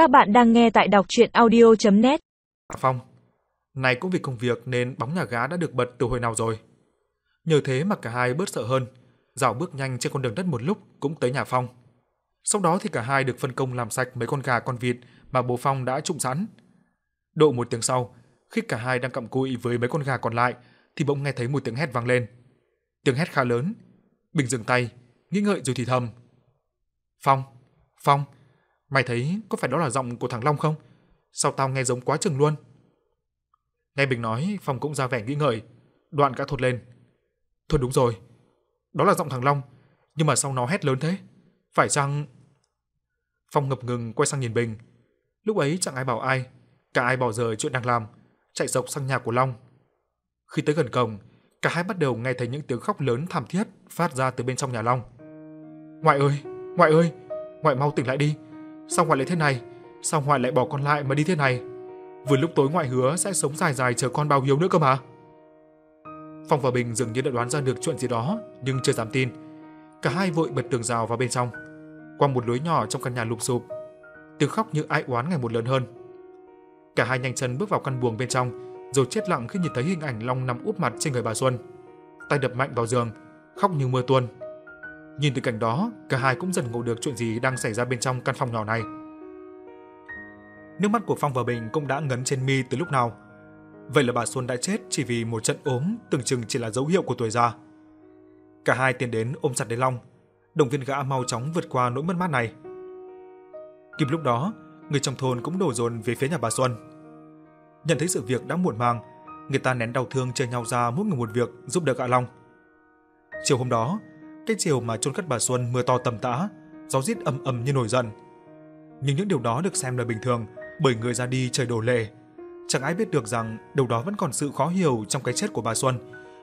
Các bạn đang nghe tại đọc chuyện audio.net Phong, này cũng vì công việc nên bóng nhà gá đã được bật từ hồi nào rồi. Nhờ thế mà cả hai bớt sợ hơn, dạo bước nhanh trên con đường đất một lúc cũng tới nhà Phong. Sau đó thì cả hai được phân công làm sạch mấy con gà con vịt mà bố Phong đã trụng sẵn. Độ một tiếng sau, khi cả hai đang cặm cụi với mấy con gà còn lại thì bỗng nghe thấy một tiếng hét vang lên. Tiếng hét khá lớn. Bình dừng tay, nghĩ ngợi rồi thì thầm. Phong, Phong, mày thấy có phải đó là giọng của thằng Long không? Sao tao nghe giống quá chừng luôn? Nghe Bình nói, Phong cũng ra vẻ nghĩ ngợi, đoạn cả thốt lên. Thôi đúng rồi, đó là giọng thằng Long, nhưng mà sao nó hét lớn thế? Phải chăng... Phong ngập ngừng quay sang nhìn Bình. Lúc ấy chẳng ai bảo ai, cả ai bỏ rời chuyện đang làm, chạy dọc sang nhà của Long. Khi tới gần cổng, cả hai bắt đầu nghe thấy những tiếng khóc lớn thảm thiết phát ra từ bên trong nhà Long. Ngoại ơi, ngoại ơi, ngoại mau tỉnh lại đi. Sao ngoại lại thế này? Sao ngoại lại bỏ con lại mà đi thế này? Vừa lúc tối ngoại hứa sẽ sống dài dài chờ con bao hiếu nữa cơ mà. Phong và Bình dường như đã đoán ra được chuyện gì đó, nhưng chưa dám tin. Cả hai vội bật tường rào vào bên trong, qua một lối nhỏ trong căn nhà lụp xụp. Tiếng khóc như ai oán ngày một lớn hơn. Cả hai nhanh chân bước vào căn buồng bên trong, rồi chết lặng khi nhìn thấy hình ảnh Long nằm úp mặt trên người bà Xuân. Tay đập mạnh vào giường, khóc như mưa tuôn. Nhìn từ cảnh đó, cả hai cũng dần ngộ được chuyện gì đang xảy ra bên trong căn phòng nhỏ này. Nước mắt của Phong và Bình cũng đã ngấn trên mi từ lúc nào. Vậy là bà Xuân đã chết chỉ vì một trận ốm tưởng chừng chỉ là dấu hiệu của tuổi già. Cả hai tiến đến ôm chặt lấy Long, động viên gã mau chóng vượt qua nỗi mất mát này. Kịp lúc đó, người trong thôn cũng đổ dồn về phía nhà bà Xuân. Nhận thấy sự việc đã muộn màng, người ta nén đau thương chơi nhau ra mỗi người một việc giúp đỡ gã Long. Chiều hôm đó, cái chiều mà chôn cất bà Xuân mưa to tầm tã, gió rít ầm ầm như nổi giận. Nhưng những điều đó được xem là bình thường, bởi người ra đi trời đổ lệ. Chẳng ai biết được rằng điều đó vẫn còn sự khó hiểu trong cái chết của bà Xuân,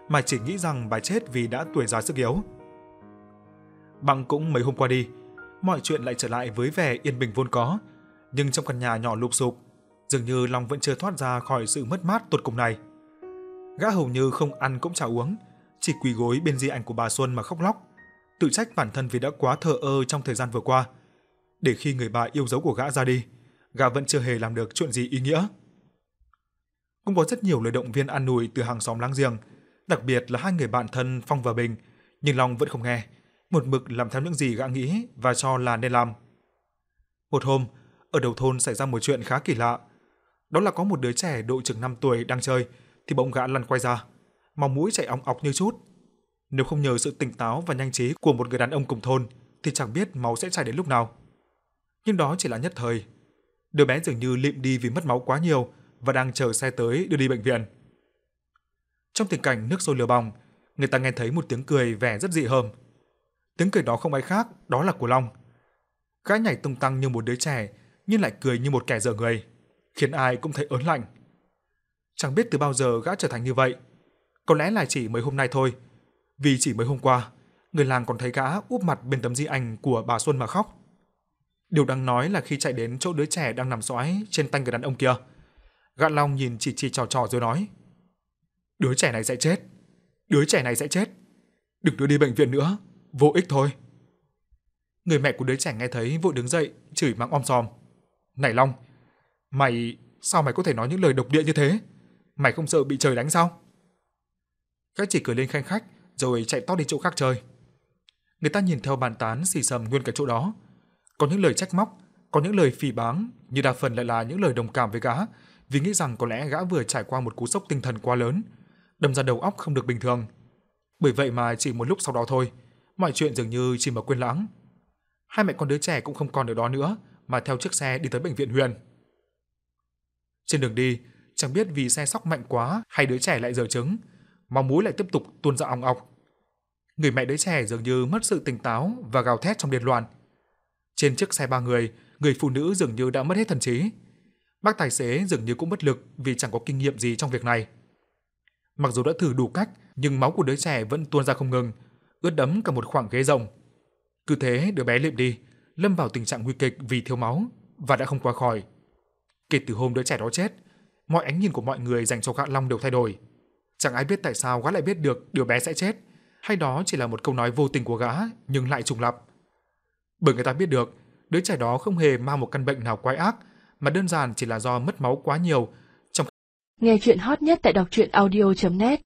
mà chỉ nghĩ rằng bà chết vì đã tuổi già sức yếu. Bằng cũng mấy hôm qua đi, mọi chuyện lại trở lại với vẻ yên bình vốn có, nhưng trong căn nhà nhỏ lụp xụp, dường như Long vẫn chưa thoát ra khỏi sự mất mát tột cùng này. Gã hầu như không ăn cũng chả uống, chỉ quỳ gối bên di ảnh của bà Xuân mà khóc lóc, tự trách bản thân vì đã quá thờ ơ trong thời gian vừa qua. Để khi người bà yêu dấu của gã ra đi, gã vẫn chưa hề làm được chuyện gì ý nghĩa. Cũng có rất nhiều lời động viên an ủi từ hàng xóm láng giềng, đặc biệt là hai người bạn thân Phong và Bình, nhưng Long vẫn không nghe, một mực làm theo những gì gã nghĩ và cho là nên làm. Một hôm, ở đầu thôn xảy ra một chuyện khá kỳ lạ. Đó là có một đứa trẻ độ chừng 5 tuổi đang chơi thì bỗng gã lăn quay ra, máu mũi chảy ong ọc như chút. Nếu không nhờ sự tỉnh táo và nhanh trí của một người đàn ông cùng thôn thì chẳng biết máu sẽ chảy đến lúc nào. Nhưng đó chỉ là nhất thời. Đứa bé dường như lịm đi vì mất máu quá nhiều và đang chờ xe tới đưa đi bệnh viện. Trong tình cảnh nước sôi lửa bỏng, người ta nghe thấy một tiếng cười vẻ rất dị hợm. Tiếng cười đó không ai khác, đó là của Long. Gã nhảy tung tăng như một đứa trẻ, nhưng lại cười như một kẻ dở người, khiến ai cũng thấy ớn lạnh. Chẳng biết từ bao giờ gã trở thành như vậy. Có lẽ là chỉ mấy hôm nay thôi, vì chỉ mới hôm qua, người làng còn thấy gã úp mặt bên tấm di ảnh của bà Xuân mà khóc. Điều đáng nói là khi chạy đến chỗ đứa trẻ đang nằm sõi trên tay người đàn ông kia, gã Long nhìn chỉ chỉ trò trò rồi nói: "Đứa trẻ này sẽ chết, đứa trẻ này sẽ chết. Đừng đưa đi bệnh viện nữa, vô ích thôi." Người mẹ của đứa trẻ nghe thấy vội đứng dậy, chửi mắng om sòm. "Này Long, mày sao mày có thể nói những lời độc địa như thế? Mày không sợ bị trời đánh sao?" Gã chỉ cười lên khanh khách rồi chạy tót đi chỗ khác chơi. Người ta nhìn theo bàn tán xì xầm nguyên cả chỗ đó. Có những lời trách móc, có những lời phỉ báng, nhưng đa phần lại là những lời đồng cảm với gã, vì nghĩ rằng có lẽ gã vừa trải qua một cú sốc tinh thần quá lớn, đâm ra đầu óc không được bình thường. Bởi vậy mà chỉ một lúc sau đó thôi, mọi chuyện dường như chỉ mà quên lãng. Hai mẹ con đứa trẻ cũng không còn ở đó nữa, mà theo chiếc xe đi tới bệnh viện huyện. Trên đường đi, chẳng biết vì xe sóc mạnh quá hay đứa trẻ lại dở trứng, máu mũi lại tiếp tục tuôn ra ong ọc. Người mẹ đứa trẻ dường như mất sự tỉnh táo và gào thét trong điên loạn. Trên chiếc xe ba người, người phụ nữ dường như đã mất hết thần trí. Bác tài xế dường như cũng bất lực vì chẳng có kinh nghiệm gì trong việc này. Mặc dù đã thử đủ cách, nhưng máu của đứa trẻ vẫn tuôn ra không ngừng, ướt đẫm cả một khoảng ghế rồng. Cứ thế đứa bé liệm đi, lâm vào tình trạng nguy kịch vì thiếu máu và đã không qua khỏi. Kể từ hôm đứa trẻ đó chết, mọi ánh nhìn của mọi người dành cho gã Long đều thay đổi. Chẳng ai biết tại sao gã lại biết được đứa bé sẽ chết, hay đó chỉ là một câu nói vô tình của gã nhưng lại trùng lặp. Bởi người ta biết được, đứa trẻ đó không hề mang một căn bệnh nào quái ác, mà đơn giản chỉ là do mất máu quá nhiều. Trong Nghe chuyện hot nhất tại đọc truyện audio net